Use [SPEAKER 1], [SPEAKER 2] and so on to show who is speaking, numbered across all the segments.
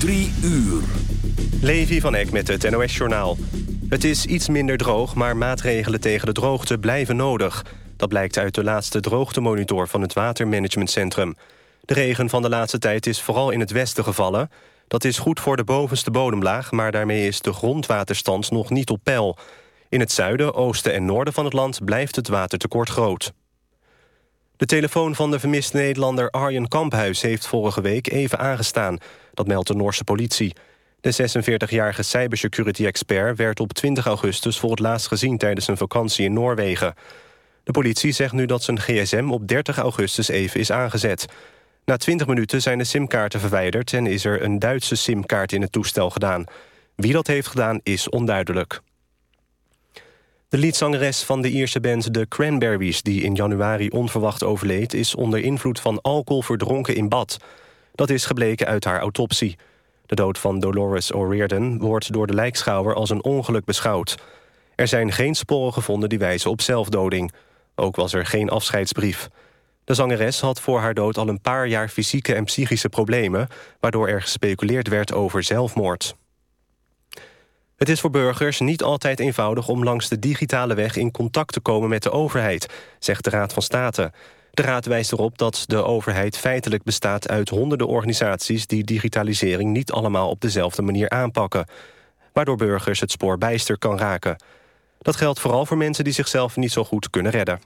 [SPEAKER 1] Drie uur.
[SPEAKER 2] Levi van Eck met het NOS-journaal. Het is iets minder droog, maar maatregelen tegen de droogte blijven nodig. Dat blijkt uit de laatste droogtemonitor van het Watermanagementcentrum. De regen van de laatste tijd is vooral in het westen gevallen. Dat is goed voor de bovenste bodemlaag... maar daarmee is de grondwaterstand nog niet op peil. In het zuiden, oosten en noorden van het land blijft het watertekort groot. De telefoon van de vermiste Nederlander Arjen Kamphuis... heeft vorige week even aangestaan. Dat meldt de Noorse politie. De 46-jarige cybersecurity-expert werd op 20 augustus... voor het laatst gezien tijdens een vakantie in Noorwegen. De politie zegt nu dat zijn gsm op 30 augustus even is aangezet. Na 20 minuten zijn de simkaarten verwijderd... en is er een Duitse simkaart in het toestel gedaan. Wie dat heeft gedaan is onduidelijk. De liedzangeres van de Ierse band The Cranberries... die in januari onverwacht overleed... is onder invloed van alcohol verdronken in bad. Dat is gebleken uit haar autopsie. De dood van Dolores O'Riordan wordt door de lijkschouwer als een ongeluk beschouwd. Er zijn geen sporen gevonden die wijzen op zelfdoding. Ook was er geen afscheidsbrief. De zangeres had voor haar dood al een paar jaar fysieke en psychische problemen... waardoor er gespeculeerd werd over zelfmoord. Het is voor burgers niet altijd eenvoudig om langs de digitale weg... in contact te komen met de overheid, zegt de Raad van State. De Raad wijst erop dat de overheid feitelijk bestaat uit honderden organisaties... die digitalisering niet allemaal op dezelfde manier aanpakken. Waardoor burgers het spoor bijster kan raken. Dat geldt vooral voor mensen die zichzelf niet zo goed kunnen redden.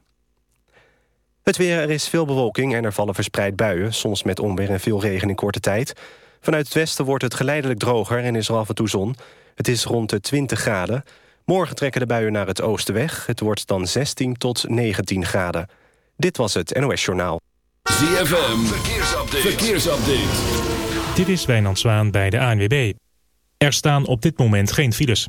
[SPEAKER 2] Het weer, er is veel bewolking en er vallen verspreid buien... soms met onweer en veel regen in korte tijd. Vanuit het westen wordt het geleidelijk droger en is er af en toe zon. Het is rond de 20 graden. Morgen trekken de buien naar het oosten weg. Het wordt dan 16 tot 19 graden. Dit was het NOS Journaal.
[SPEAKER 1] ZFM, verkeersupdate. verkeersupdate.
[SPEAKER 3] Dit is Wijnand Zwaan bij de ANWB. Er staan op dit moment geen files.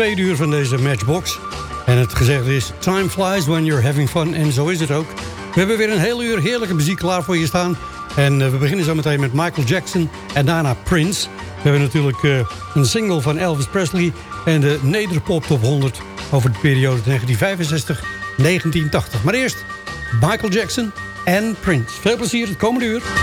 [SPEAKER 4] tweede uur van deze Matchbox. En het gezegde is, time flies when you're having fun. En zo is het ook. We hebben weer een heel uur heerlijke muziek klaar voor je staan. En uh, we beginnen zo meteen met Michael Jackson en daarna Prince. We hebben natuurlijk uh, een single van Elvis Presley... en de Nederpop Top 100 over de periode 1965-1980. Maar eerst Michael Jackson en Prince. Veel plezier het komende uur.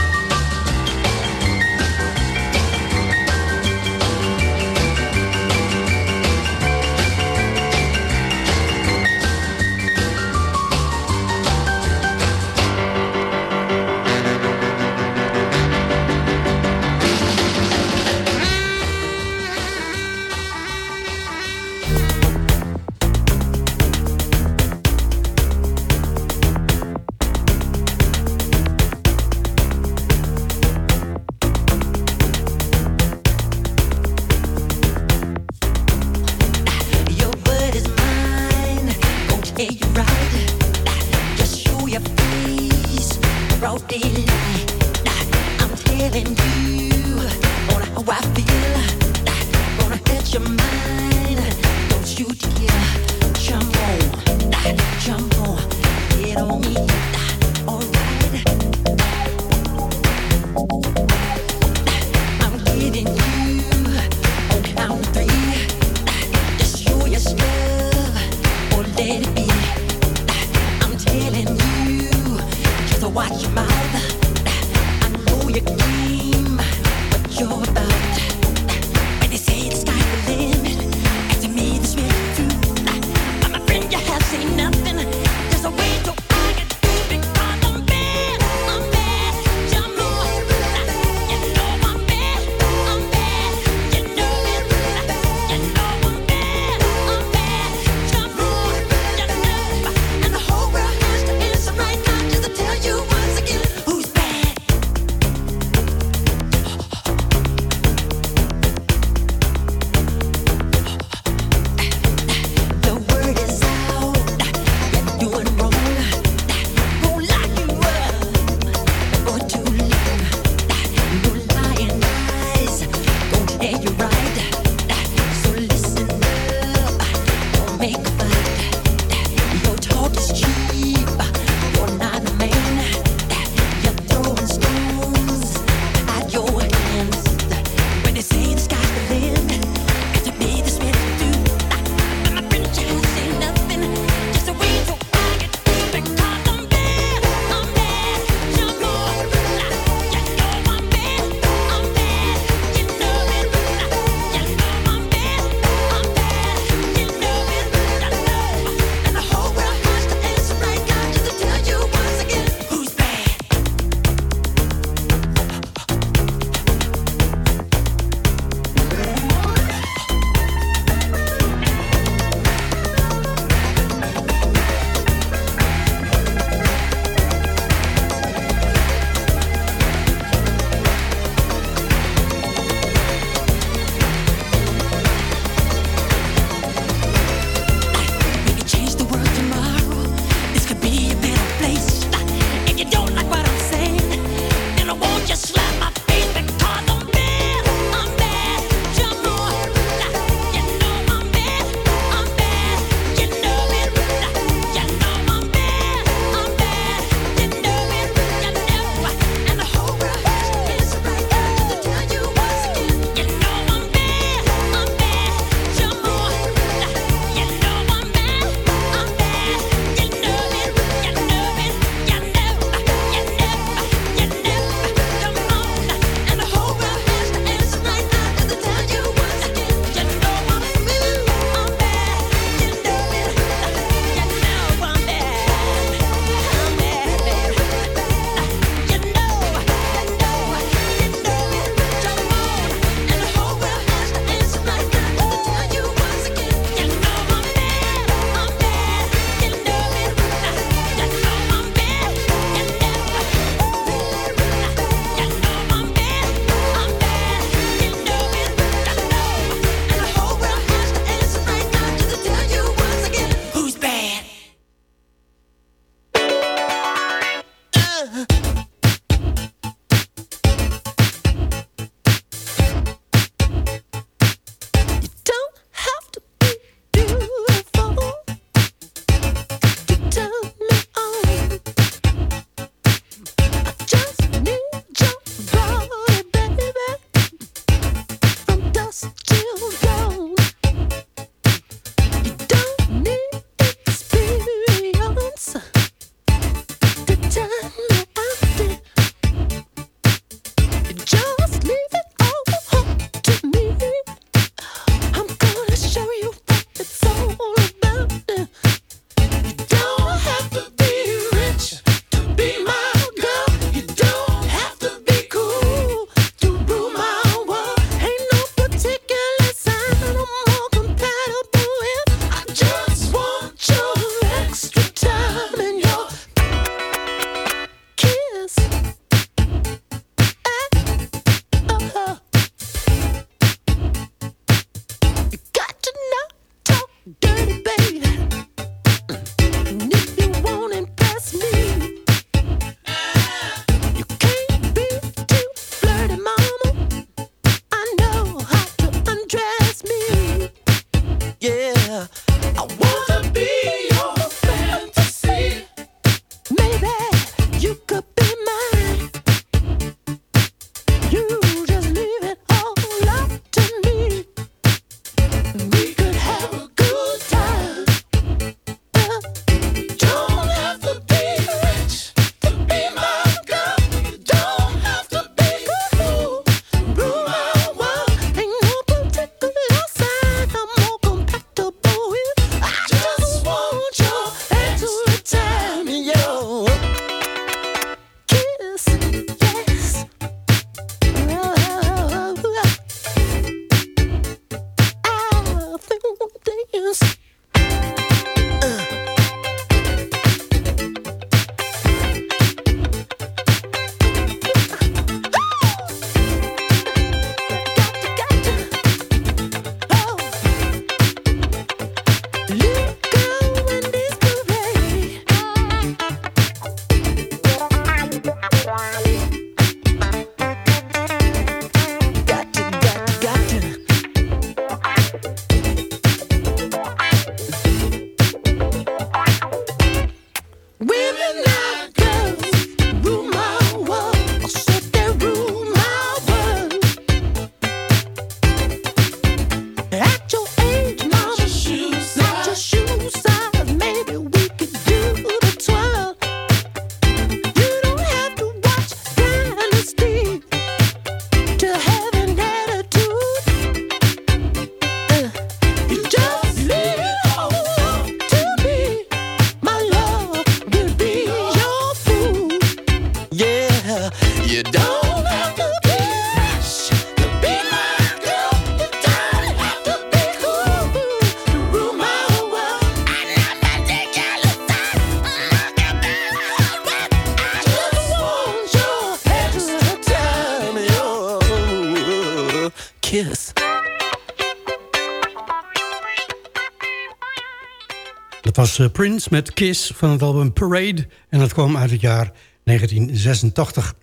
[SPEAKER 5] Eh, Prince met Kiss van het album Parade. En dat kwam uit het jaar 1986.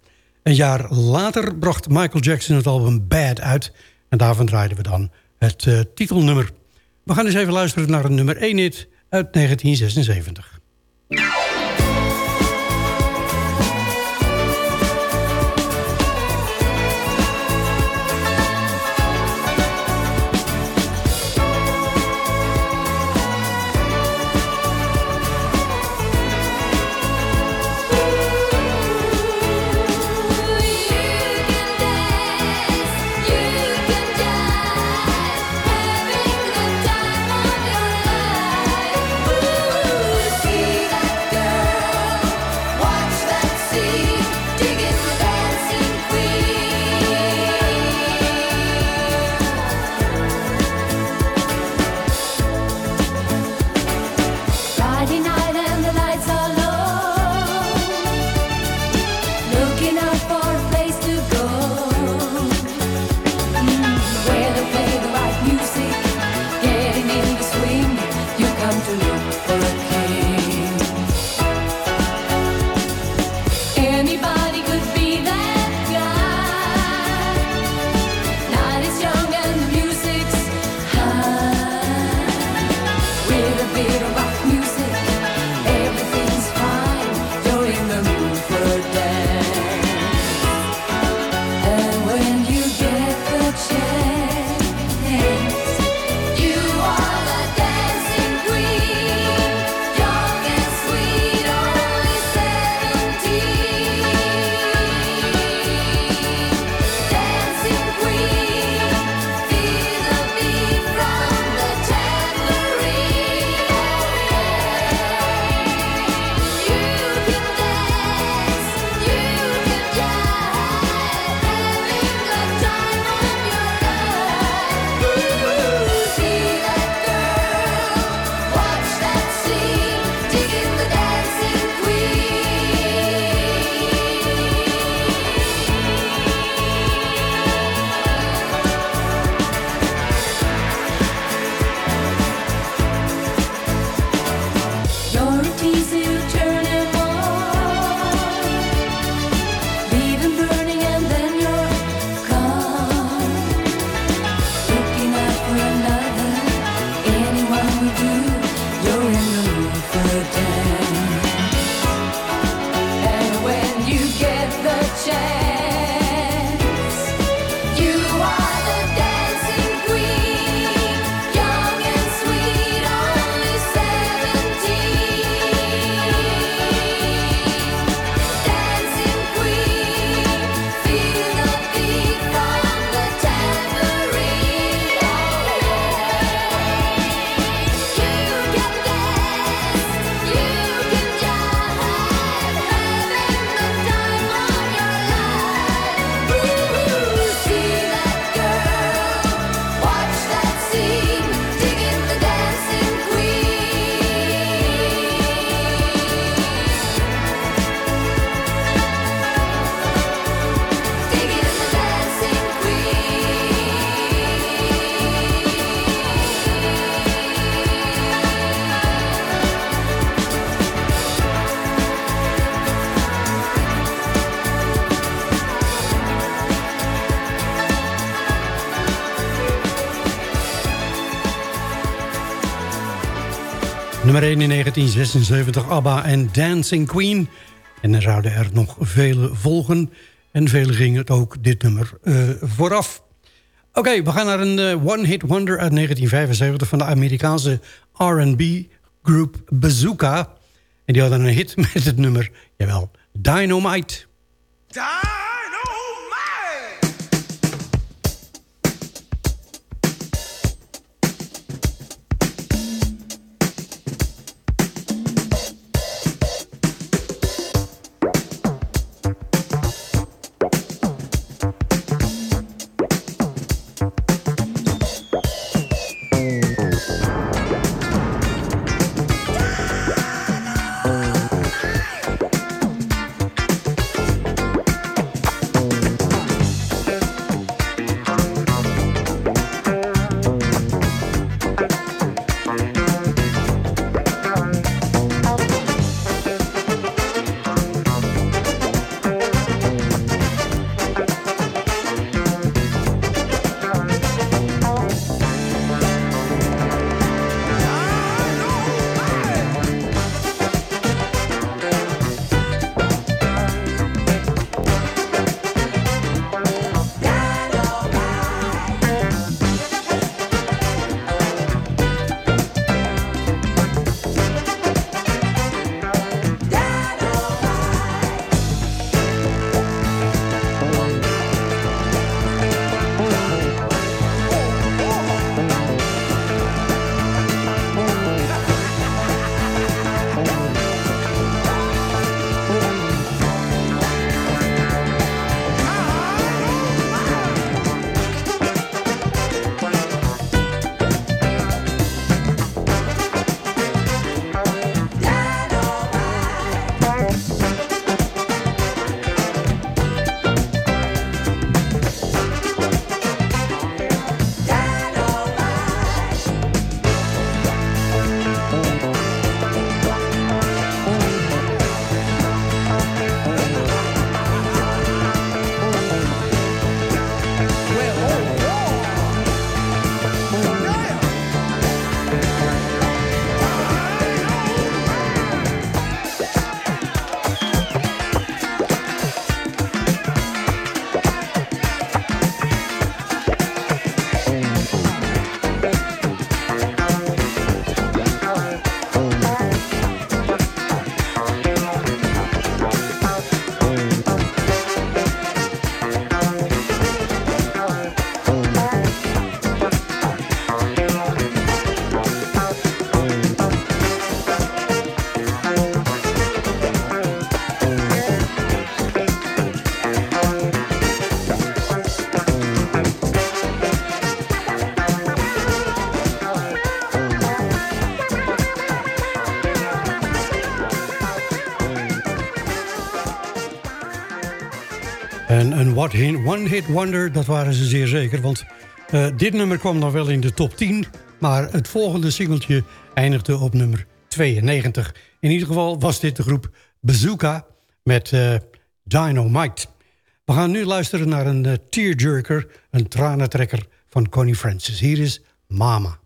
[SPEAKER 5] Een jaar later bracht Michael Jackson het album Bad uit. En daarvan draaiden we dan het eh, titelnummer. We gaan eens even luisteren naar een nummer 1 hit uit 1976. Nummer 1 in 1976, ABBA en Dancing Queen. En er zouden er nog vele volgen. En velen gingen het ook dit nummer eh, vooraf. Oké, we gaan naar een eh, one-hit wonder uit 1975... van de Amerikaanse R&B groep Bazooka. En die hadden een hit met het nummer, jawel, Dynamite.
[SPEAKER 6] Da one hit wonder, dat waren ze zeer zeker. Want eh, dit nummer kwam dan wel in de top 10... maar het volgende singeltje eindigde op nummer 92. In ieder geval was dit de groep Bazooka met Dino Dynamite. We gaan nu luisteren naar een eh, tearjerker, een tranentrekker van Connie Francis. Hier is Mama.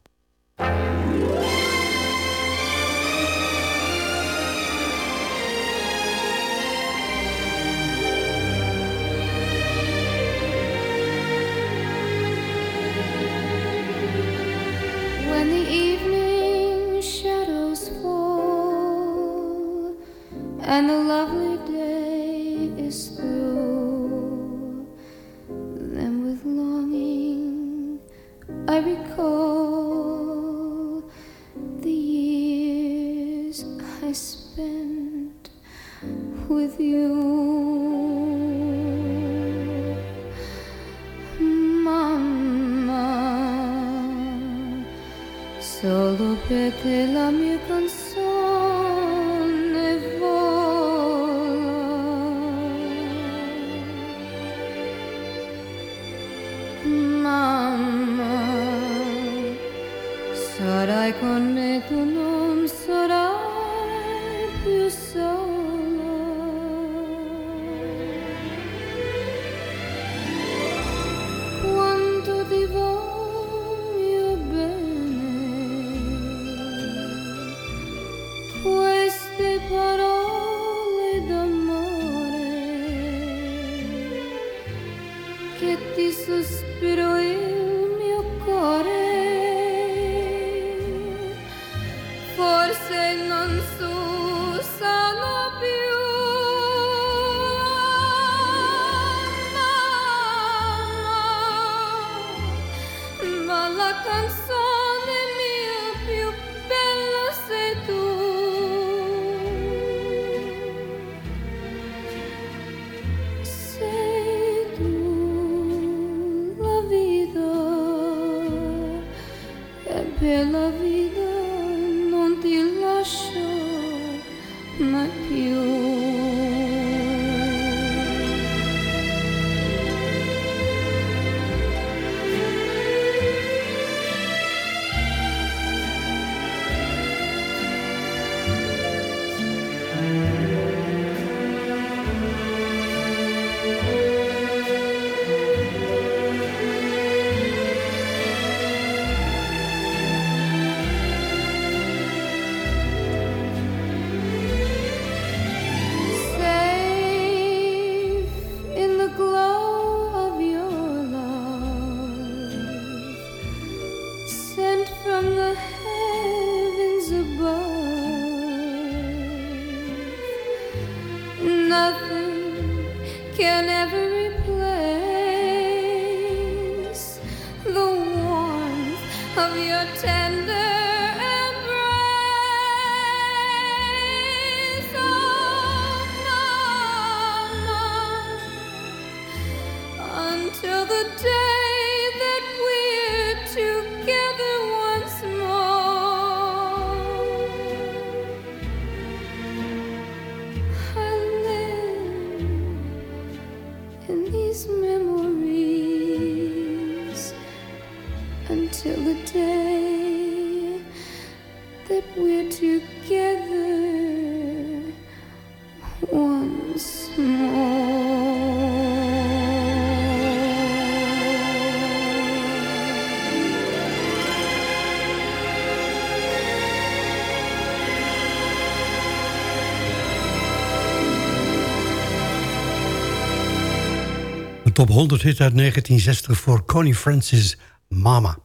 [SPEAKER 6] 100 hit uit 1960 voor Connie Francis Mama.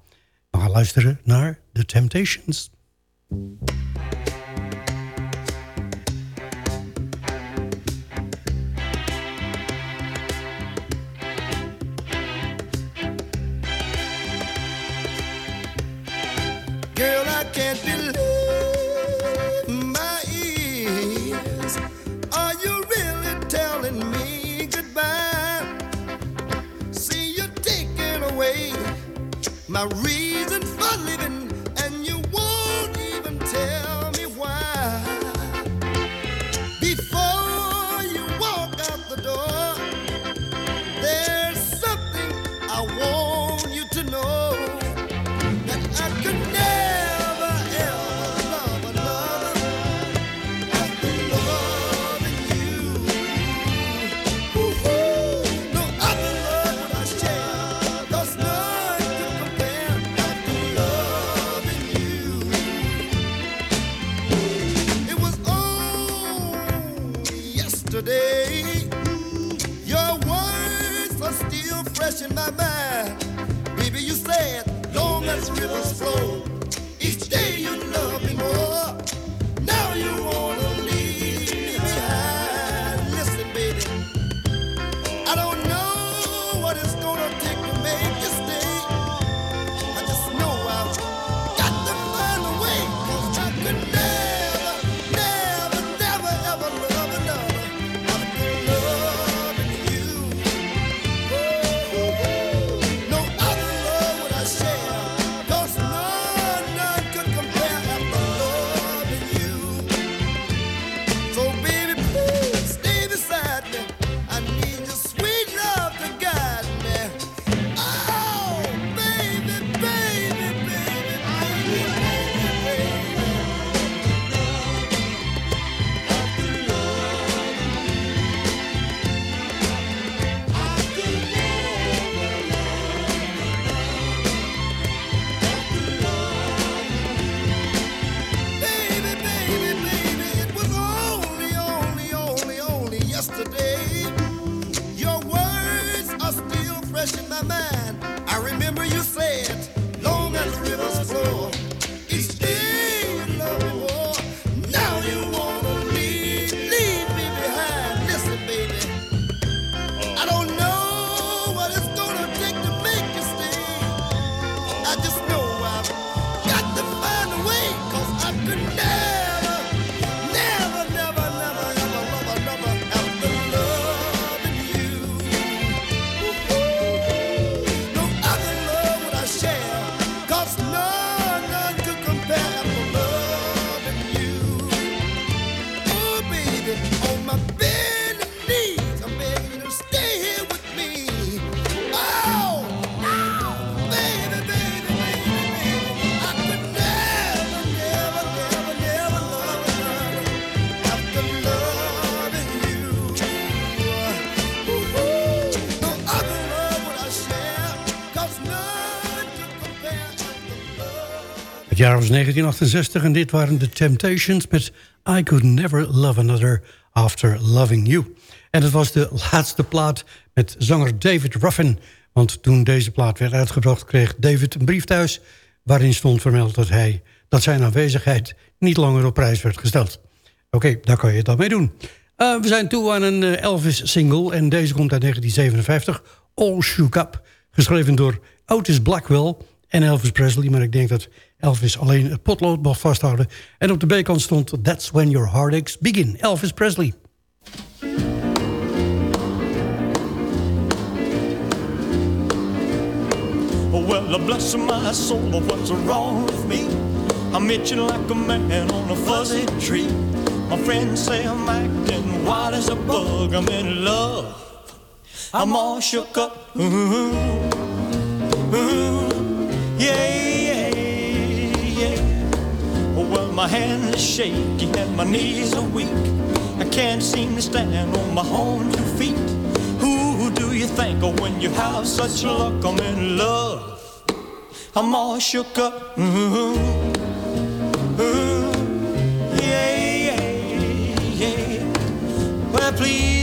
[SPEAKER 6] We gaan luisteren naar The Temptations.
[SPEAKER 7] I read. Rivers flow,
[SPEAKER 4] jaar was 1968 en dit waren de Temptations met I Could Never Love Another After Loving You. En het was de laatste plaat met zanger David Ruffin. Want toen deze plaat werd uitgebracht kreeg David een brief thuis... waarin stond vermeld dat, hij, dat zijn aanwezigheid niet langer op prijs werd gesteld. Oké, daar kan je het dan mee doen. Eh, we zijn toe aan een eh, Elvis-single en deze komt uit 1957. All Shook Up, geschreven door Otis Blackwell en Elvis Presley. Maar ik denk dat Elvis alleen het potlood mag vasthouden. En op de B-kant stond That's When Your Heartaches Begin. Elvis Presley.
[SPEAKER 8] Well, bless my soul, what's wrong with me? I'm itching like a man on a fuzzy tree. My friends say I'm acting wild as a bug. I'm in love. I'm all shook up. Ooh, ooh, yeah. My hands are shaky and my knees are weak. I can't seem to stand on my own two feet. Who do you think of when you have such luck? I'm in love. I'm all shook up. Ooh, ooh, yeah, yeah, yeah. Well, please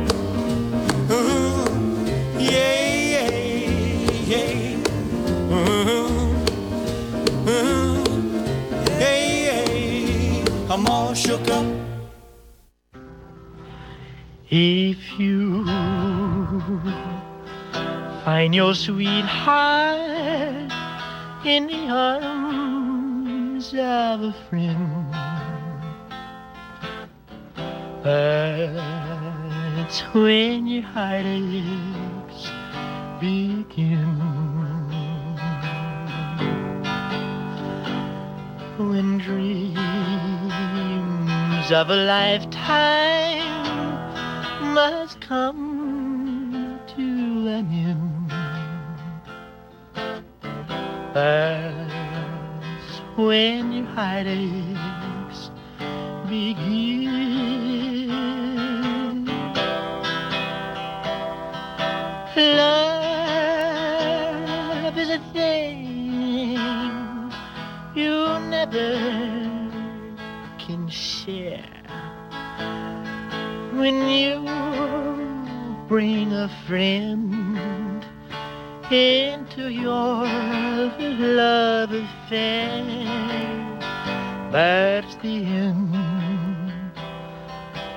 [SPEAKER 8] I'm all shook up.
[SPEAKER 9] If you find your sweetheart in the arms of a friend. That's when your heartaches begin. When dreams of a lifetime must come to an end. That's when your heartaches begin. Love is a thing you never share. When you bring a friend into your love affair, that's the end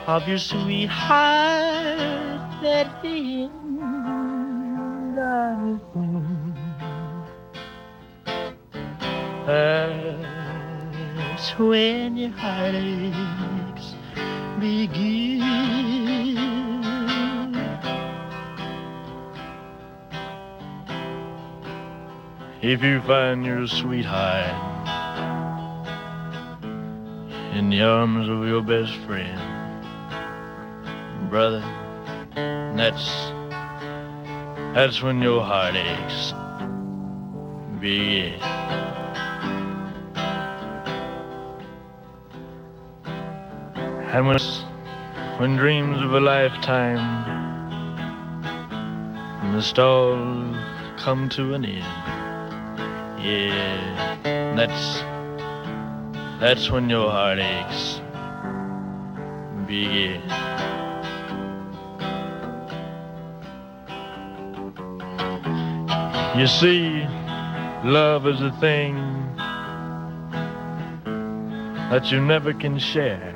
[SPEAKER 9] of your sweetheart. That's the end of the thing. That's when your heartaches begin. If you find your sweetheart in the arms of your best friend, brother, that's that's when your heartaches begin. And when, when dreams of a lifetime must all come to an end, yeah, that's that's when your heartaches begin. You see, love is a thing that you never can share.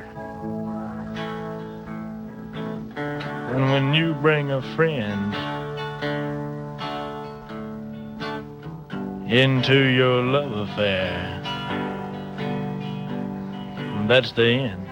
[SPEAKER 9] And when you bring a friend into your love affair, that's the end.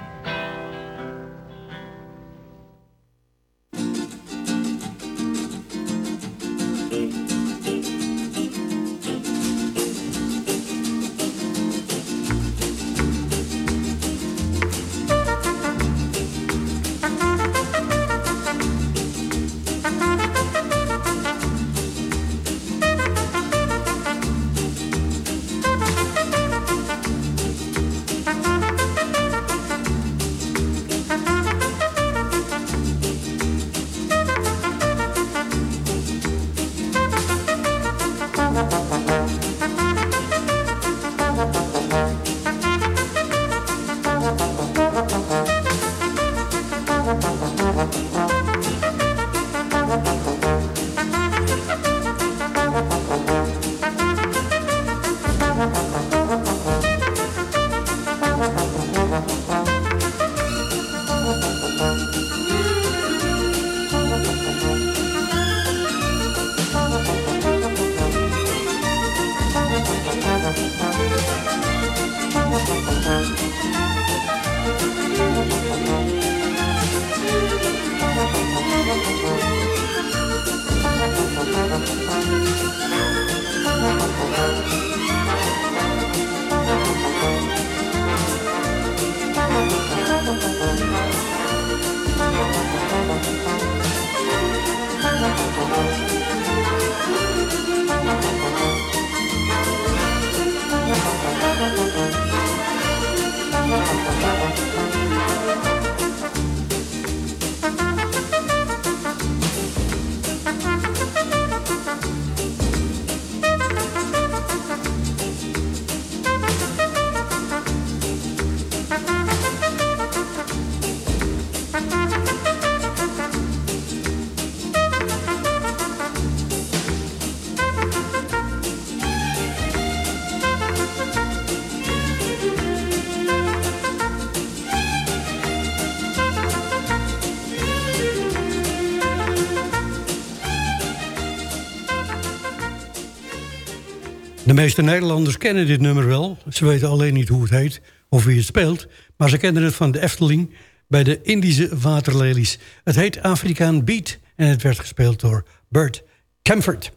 [SPEAKER 4] Meeste Nederlanders kennen dit nummer wel. Ze weten alleen niet hoe het heet of wie het speelt. Maar ze kennen het van de Efteling bij de Indische waterlelies. Het heet Afrikaan Beat en het werd gespeeld door Bert Camford.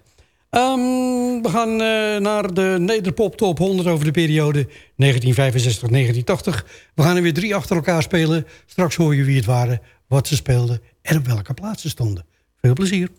[SPEAKER 4] Ehm, we gaan eh, naar de Nederpop Top 100 over de periode 1965-1980. We gaan er weer drie achter elkaar spelen. Straks hoor je wie het waren, wat ze speelden en op welke plaats ze stonden. Veel plezier.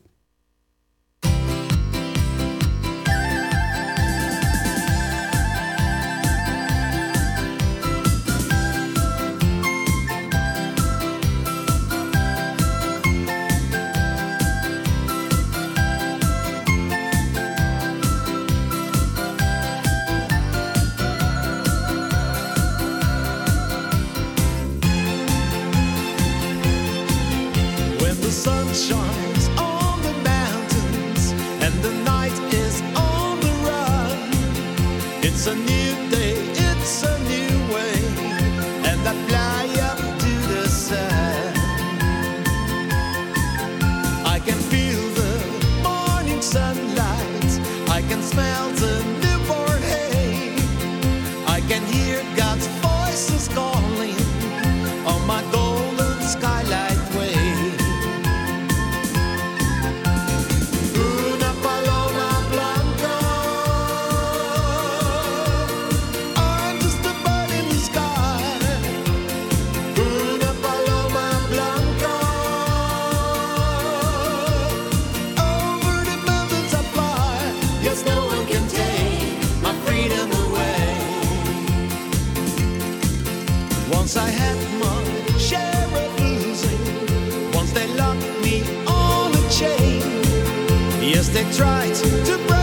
[SPEAKER 7] To break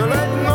[SPEAKER 7] So let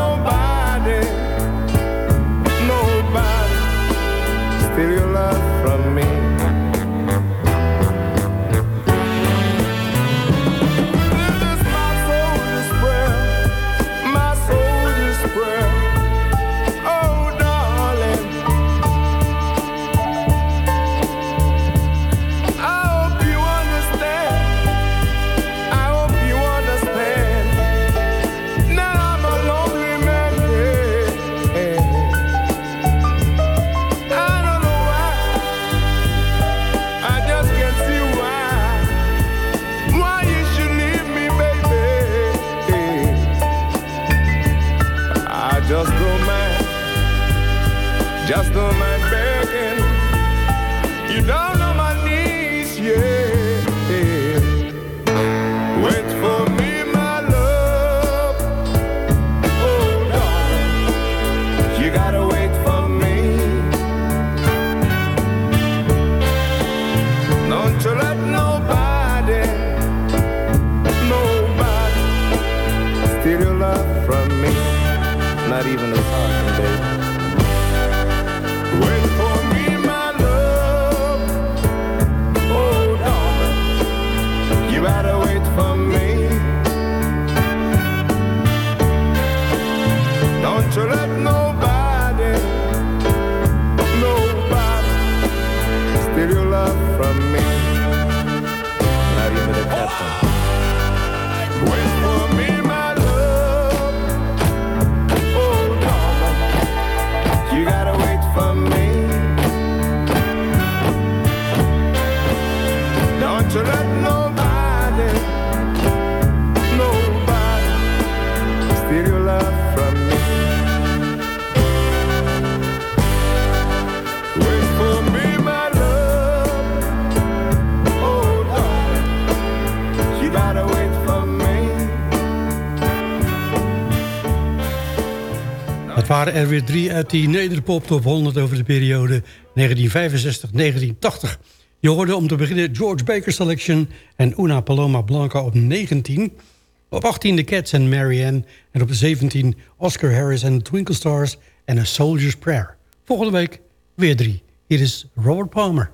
[SPEAKER 4] er weer drie uit die nederpop top 100 over de periode 1965-1980. Je hoorde om te beginnen George Baker Selection en Una Paloma Blanca op 19. Op 18 de Cats en Marianne. En op 17 Oscar Harris en Twinkle Stars en A Soldier's Prayer. Volgende week weer drie. Hier is Robert Palmer.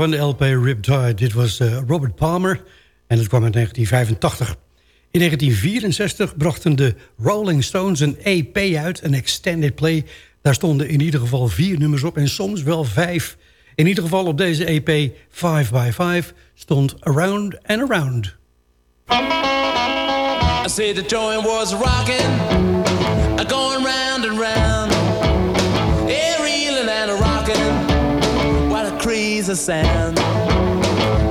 [SPEAKER 4] Van de LP Riptide. Dit was eh, Robert Palmer en het kwam uit 1985. In 1964 brachten de Rolling Stones een EP uit, een extended play. Daar stonden in ieder geval vier nummers op en soms wel vijf. In ieder geval op deze EP 5 by 5 stond Around and Around.
[SPEAKER 8] I said the joint was rocking, going round and round, crazy sound!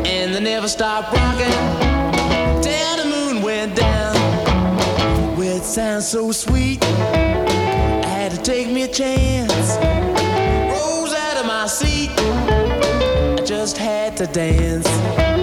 [SPEAKER 8] And they never stopped rocking till the moon went down. Well, sounds so sweet. I had to take me a chance. Rose out of my seat. I just had to dance.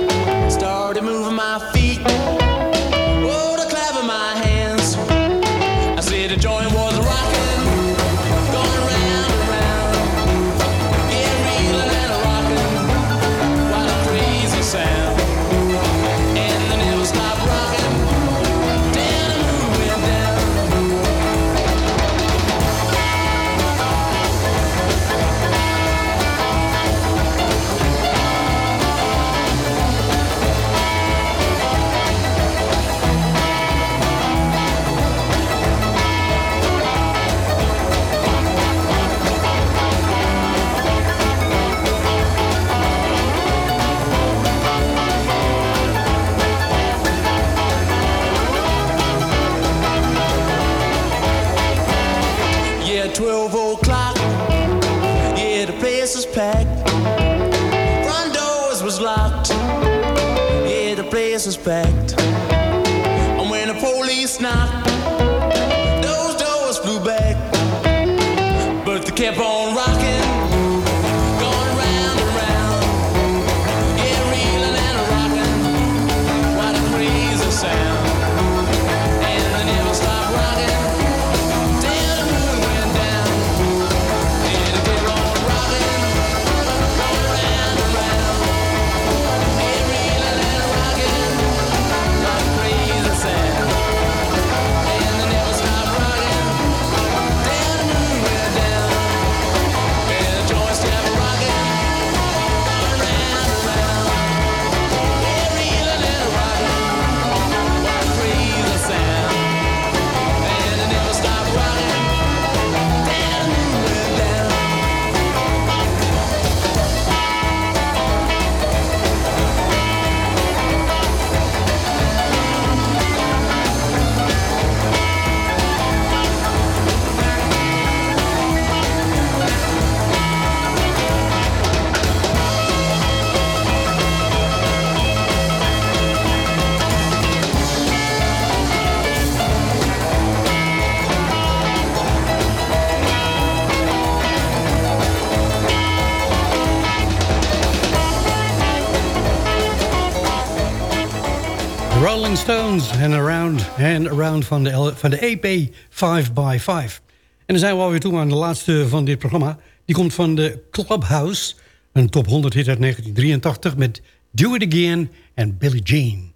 [SPEAKER 4] En Around and Around van de, van de EP 5x5. En dan zijn we alweer toe aan de laatste van dit programma. Die komt van de Clubhouse. Een top 100 hit uit 1983 met Do It Again en Billie Jean.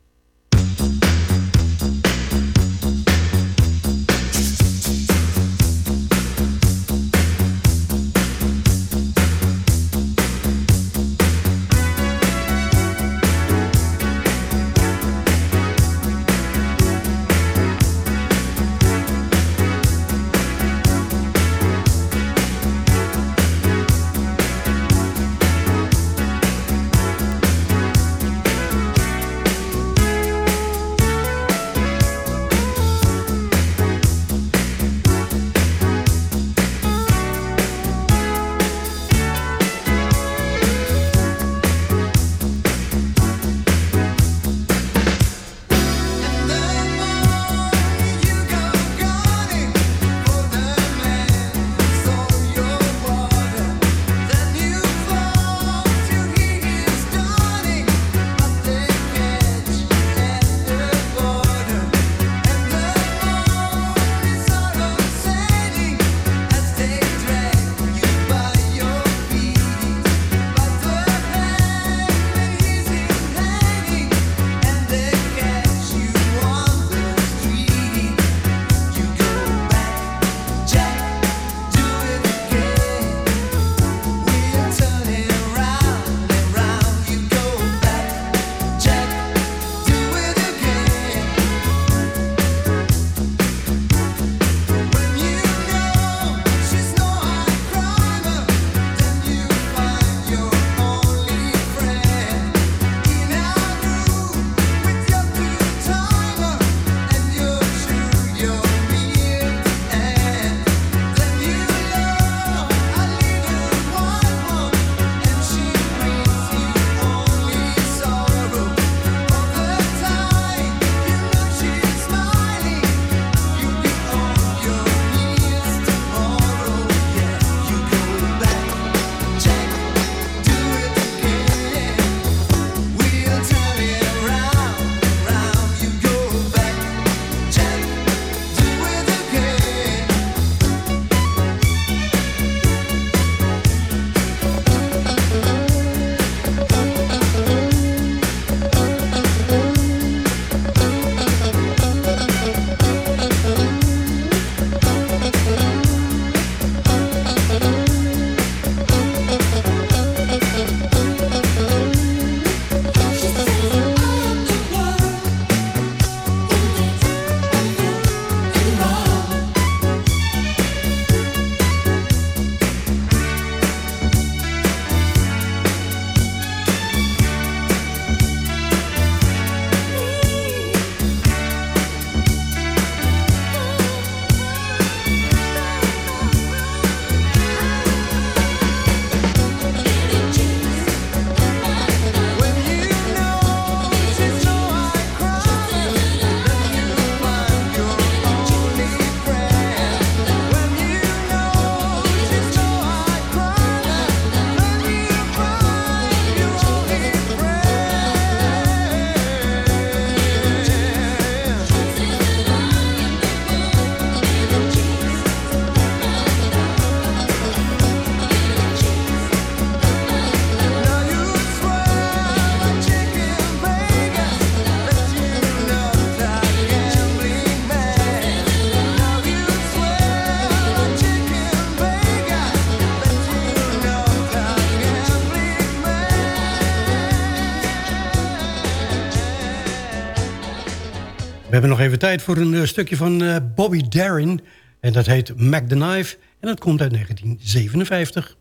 [SPEAKER 4] Hebben nog even tijd voor een eh, stukje van eh, Bobby Darin. En dat heet Mac the Knife. En dat komt uit 1957.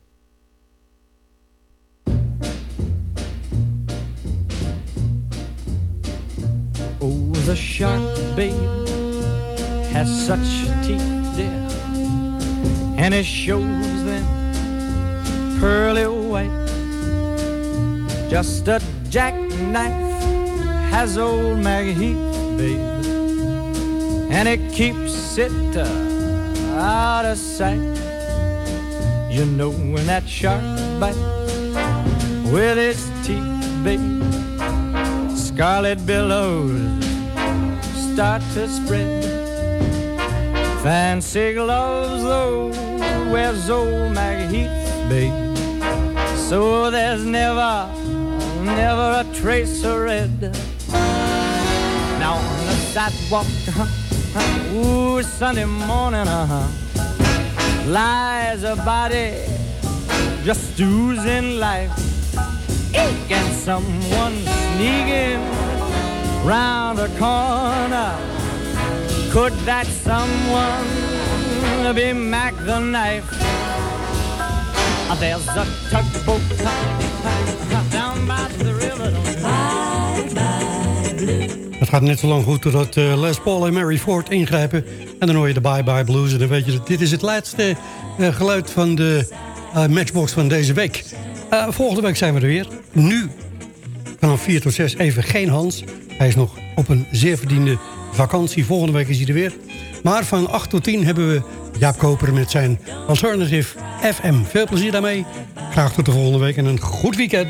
[SPEAKER 10] Oh, the shark, babe, has such teeth, dear, and it shows them pearly white. Just a jackknife has old Maggie Heath, babe, and it keeps it uh, out of sight. You know when that shark bites with its teeth, babe scarlet billows start to spread. Fancy gloves, though, wears old Maggie Heath, babe. So there's never, never a trace of red. On the sidewalk, uh-huh, ooh, Sunday morning, uh-huh, lies a body just oozing life and someone sneaking round the corner. Could that someone be Mac the knife? There's a tugboat down by the river. Bye, bye.
[SPEAKER 4] Gaat net zo lang goed totdat eh, Les Paul en Mary Ford ingrijpen. En dan hoor je de Bye Bye Blues. En dan weet je dat dit is het laatste eh, geluid van de eh, Matchbox van deze week. Volgende week zijn we er weer. Nu vanaf 4 tot 6 even geen Hans. Hij is nog op een zeer verdiende vakantie. Volgende week is hij er weer. Maar van 8 tot 10 hebben we Jaap Koper met zijn Alternative FM. Veel plezier daarmee. Graag tot de volgende week en een goed weekend.